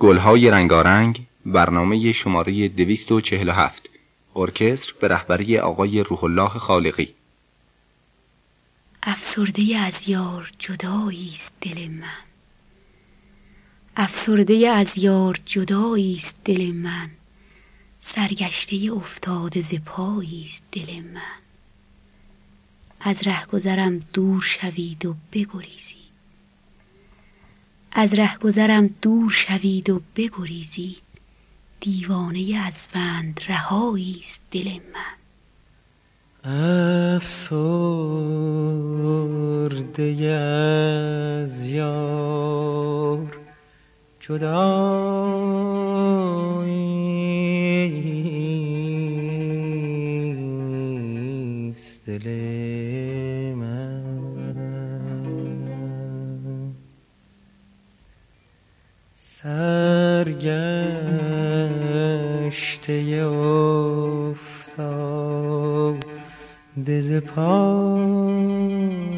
گلهای رنگارنگ برنامه شماره 247 ارکستر به رهبری آقای روح الله خالقی. افسرده از یار جدایی است دل من. افسرده از یار جدایی است دل من. سرگشته افتاده ز پایی است دل من. از رهگذرم دور شوید و بگریزید. از رهگذرم دور شوید و بگریزید. دیوانه از بند رهایی است دل من. افسرده از یار جدایی سرگشته افتاد. ز پاییست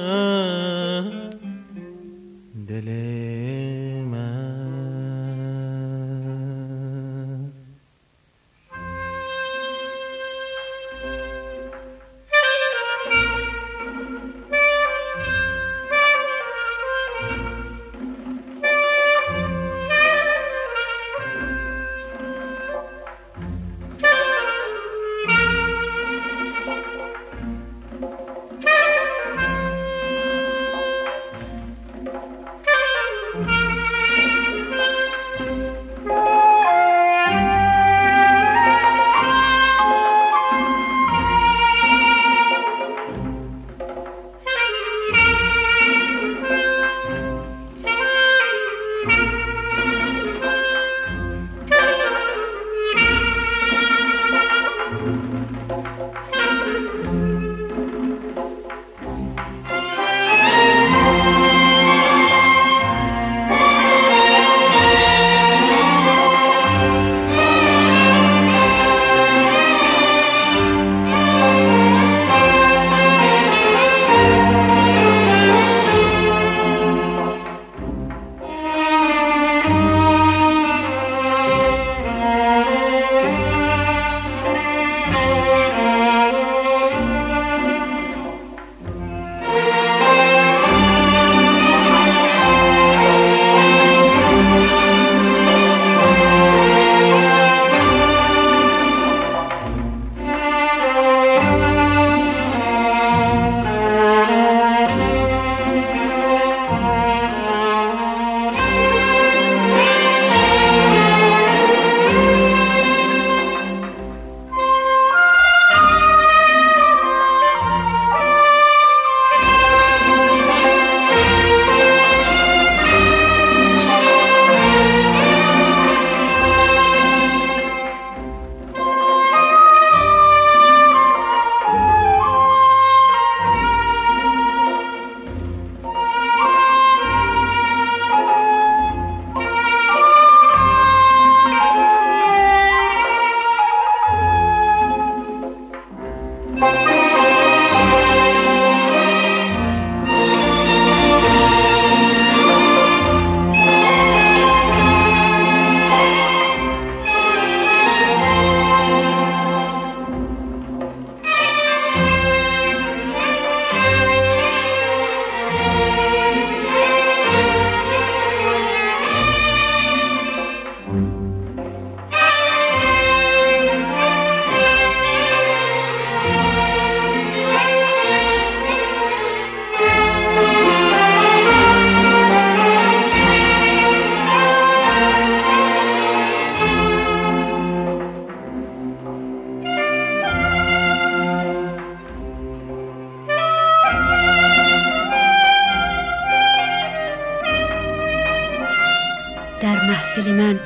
محفل من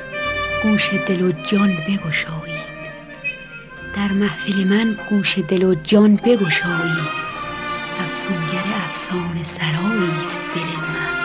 گوش دل و جان بگشایید در محفل من گوش دل و جان بگشایید افسونگر افسانه سرایی است دل من.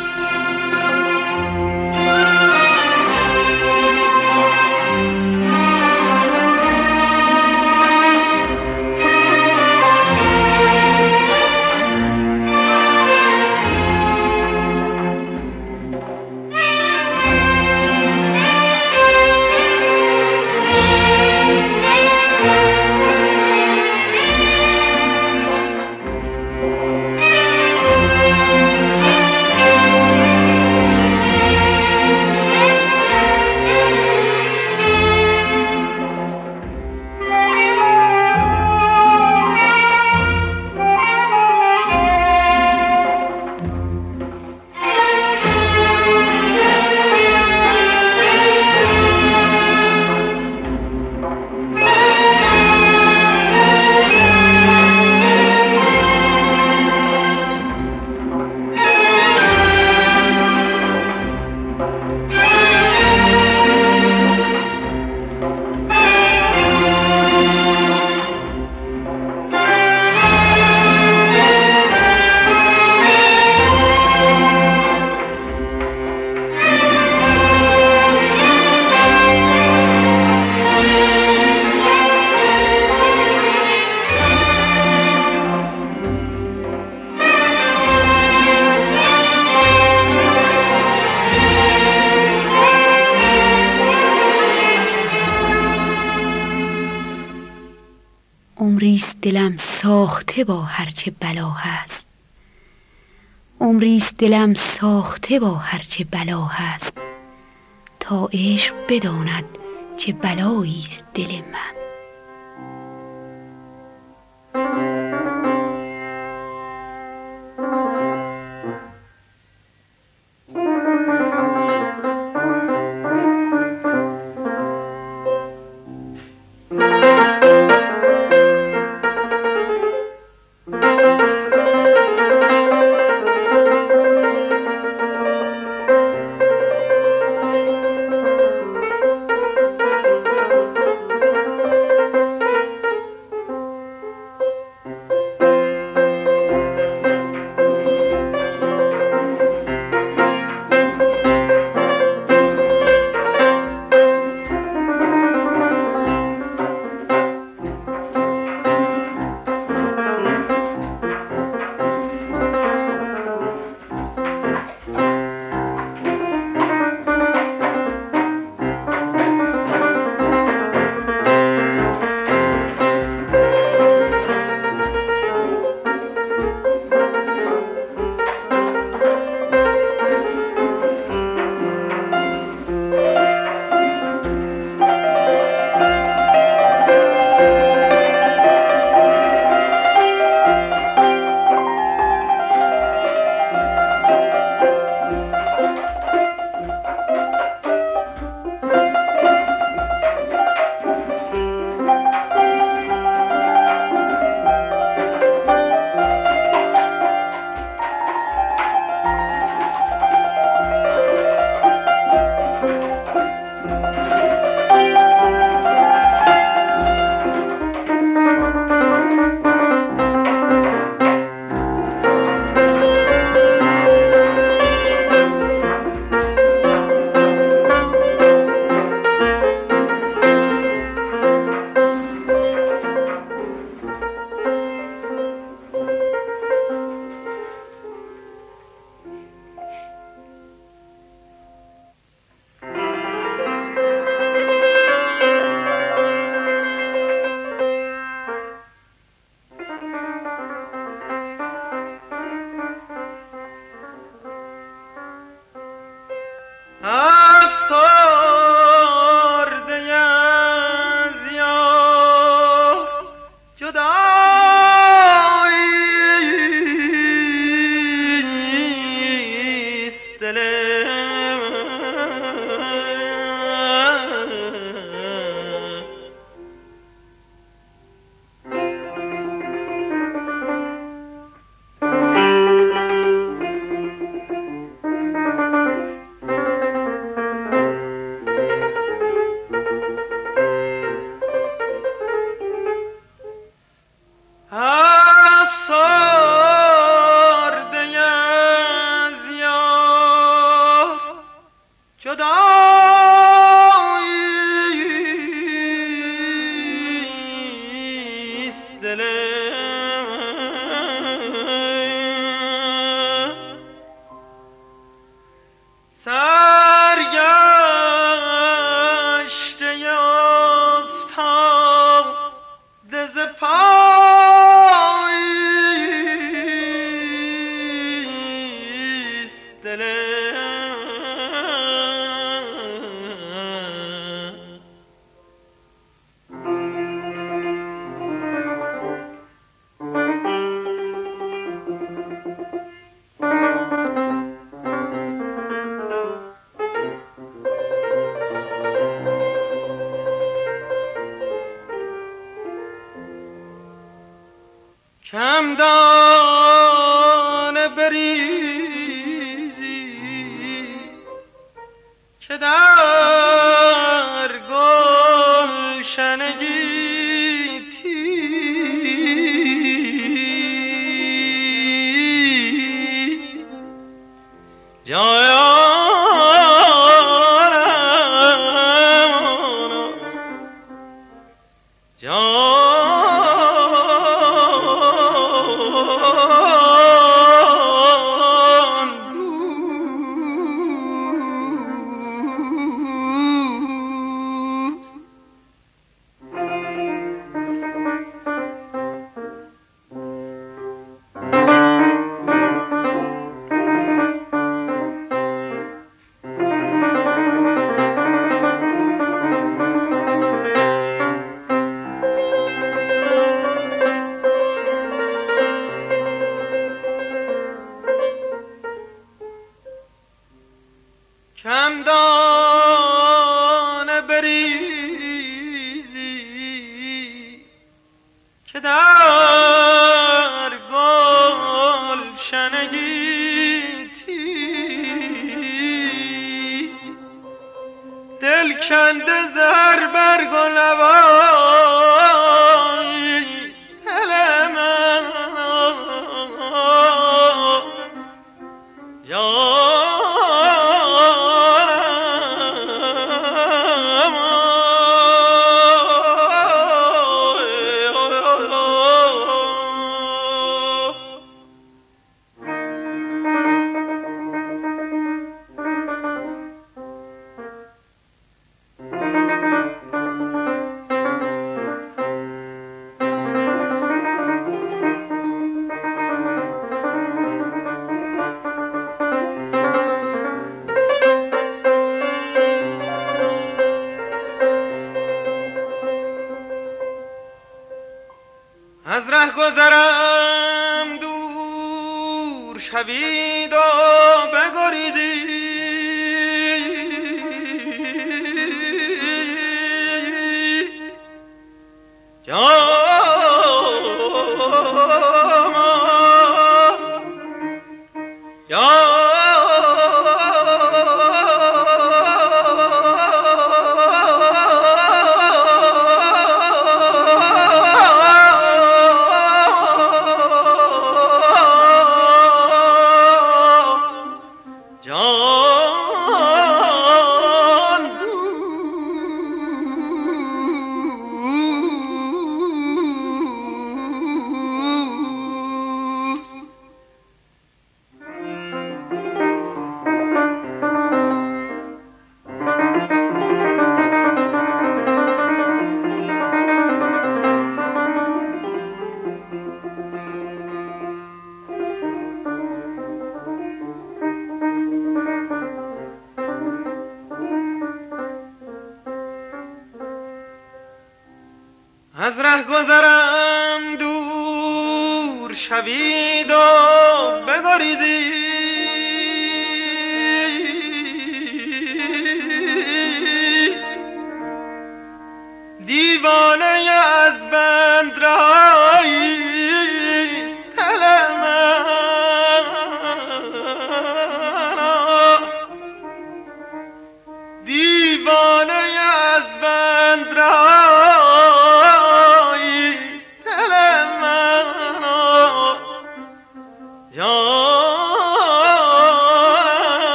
ساخته با هرچه بلا هست. عمریست دلم ساخته با هرچه بلا هست. تا عشق بداند چه بلایی است دل من. افکنده زر برگ نوا دور شوید و بگریزی، دیوانه از بند رایی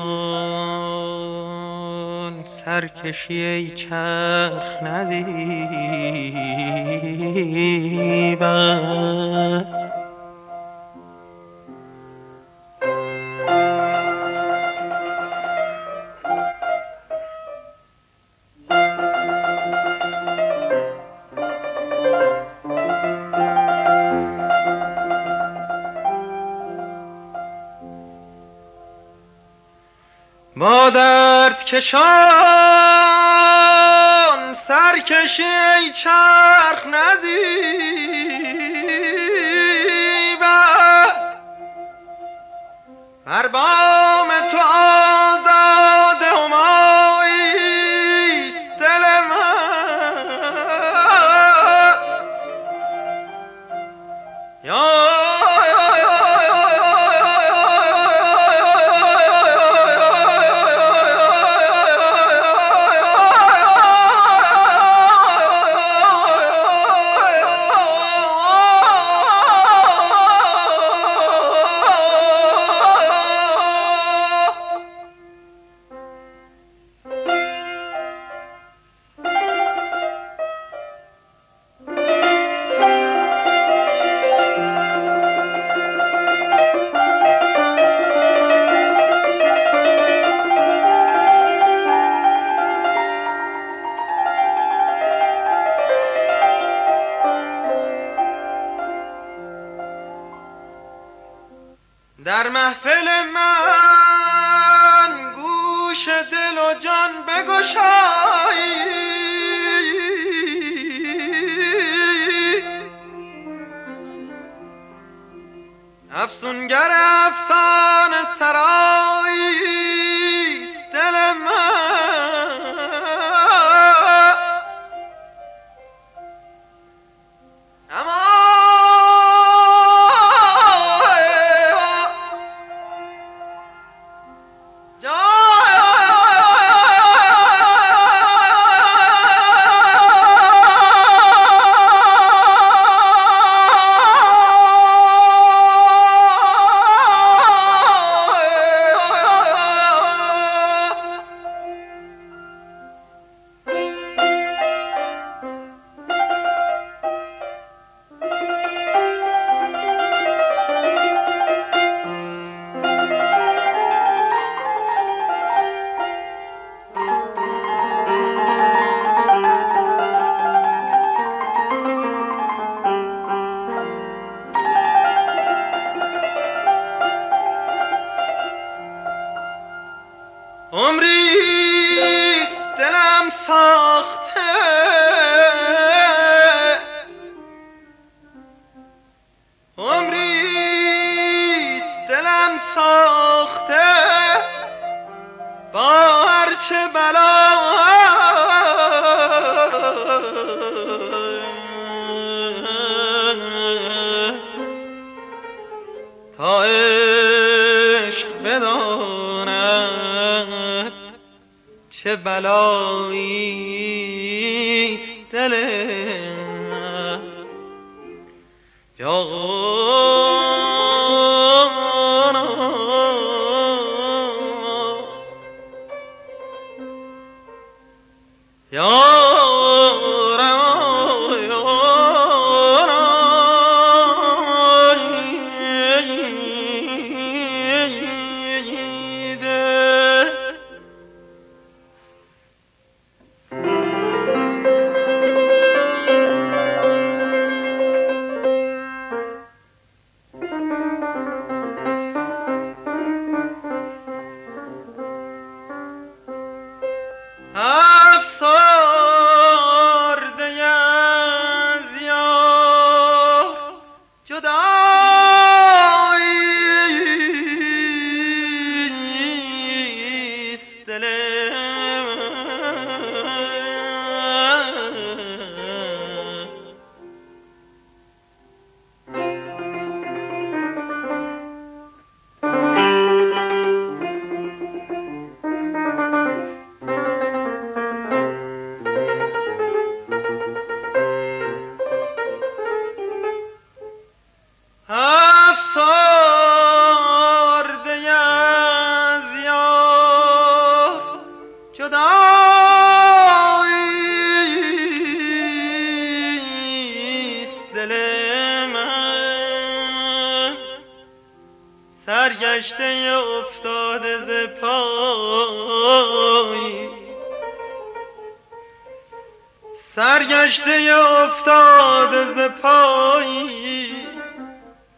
کشان سرکشی ای چرخ ندیبد با کشان سرکشی ای چرخ ندیبه. بر بام تو در محفل هرچه بلا. تا عشق بداند چه بلایی.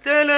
Tell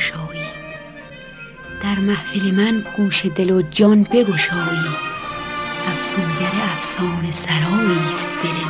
جان بگشایید در محفل من گوش دل و جان بگشایید افسونگر افسانه سرایی است دل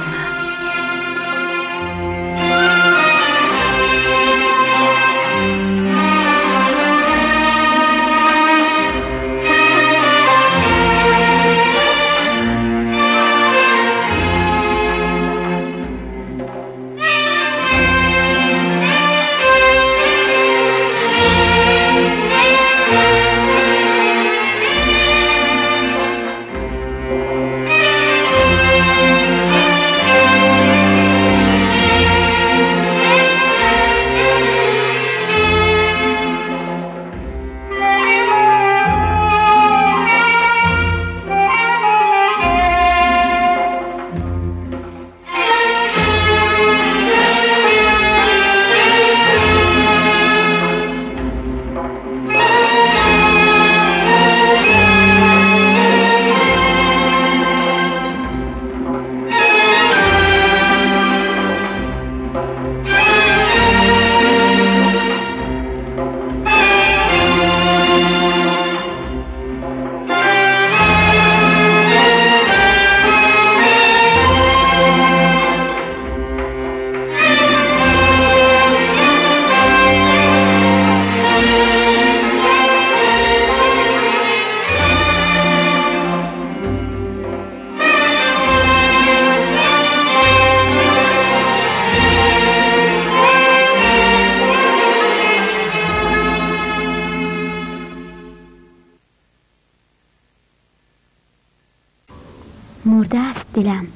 دلم.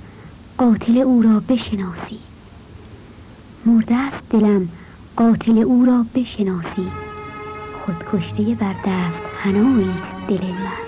قاتل او را بشناسی. مرده است دلم. قاتل او را بشناسی. خودکشته بر دست هنایی دل من.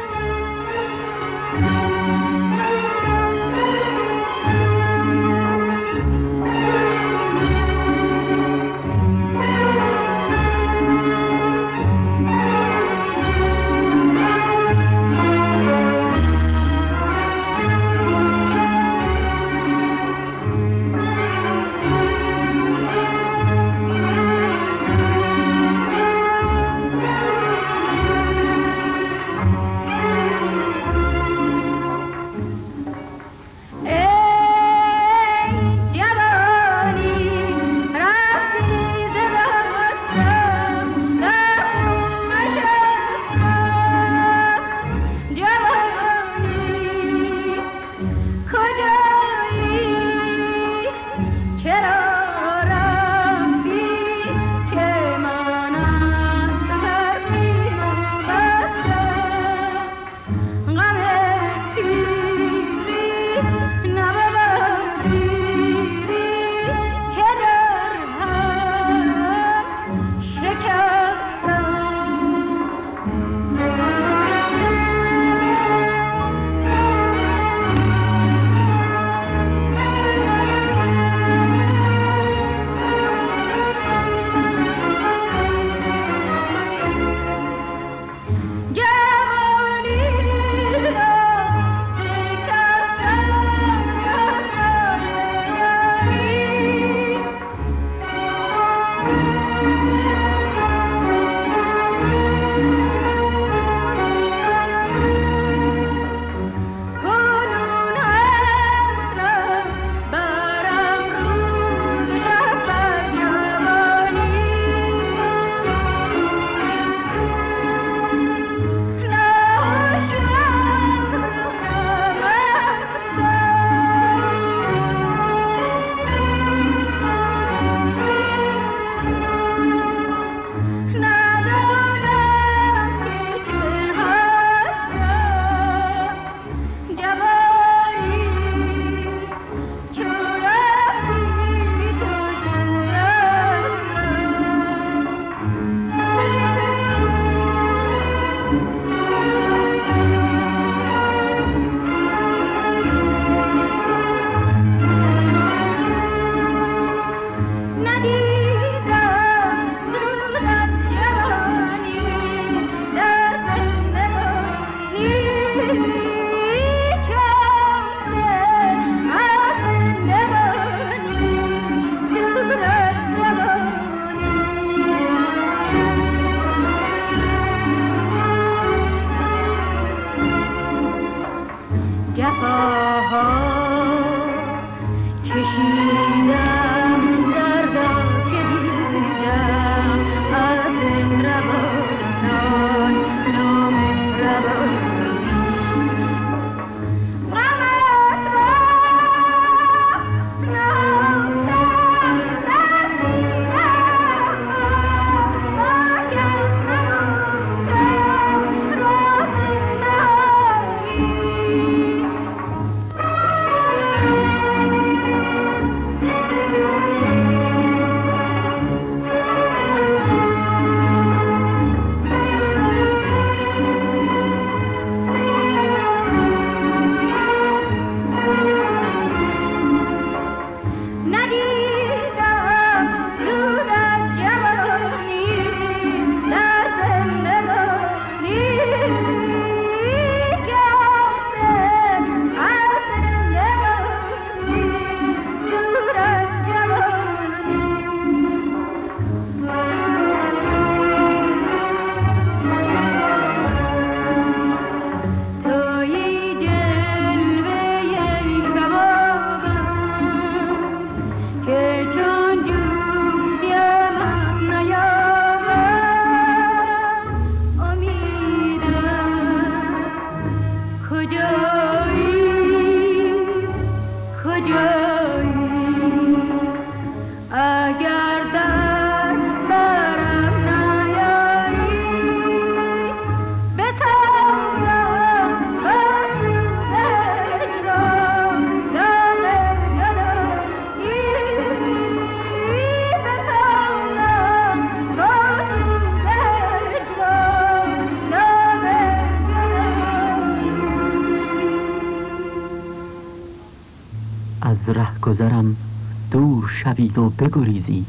دور شوید و بگریزید.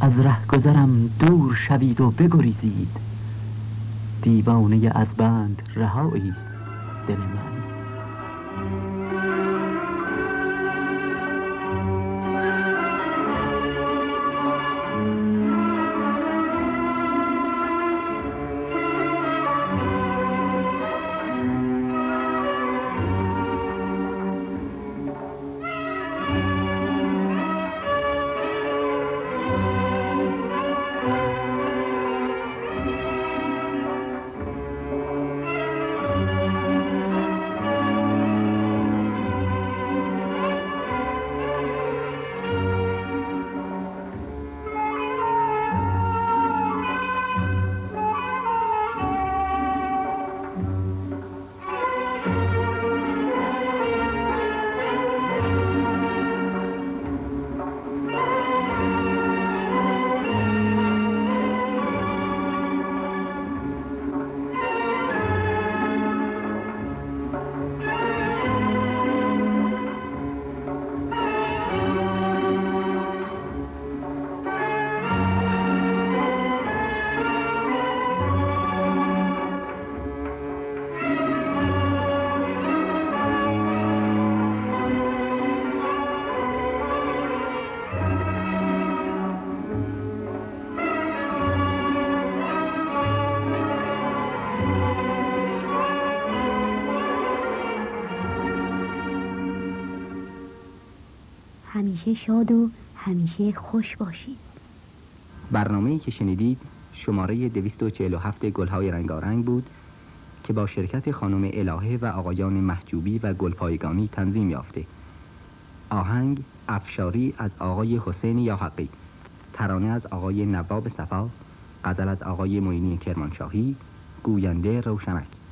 از رهگذرم دور شوید و بگریزید. دیوانه از بند رهایی است دل من. همیشه شاد و همیشه خوش باشید. برنامه که شنیدید شماره 247 گلهای رنگارنگ بود که با شرکت خانم الهه و آقایان محجوبی و گلپایگانی تنظیم یافته. آهنگ افشاری از آقای حسین یاحقی ترانه از آقای نواب صفا غزل از آقای معینی کرمانشاهی گوینده روشنک.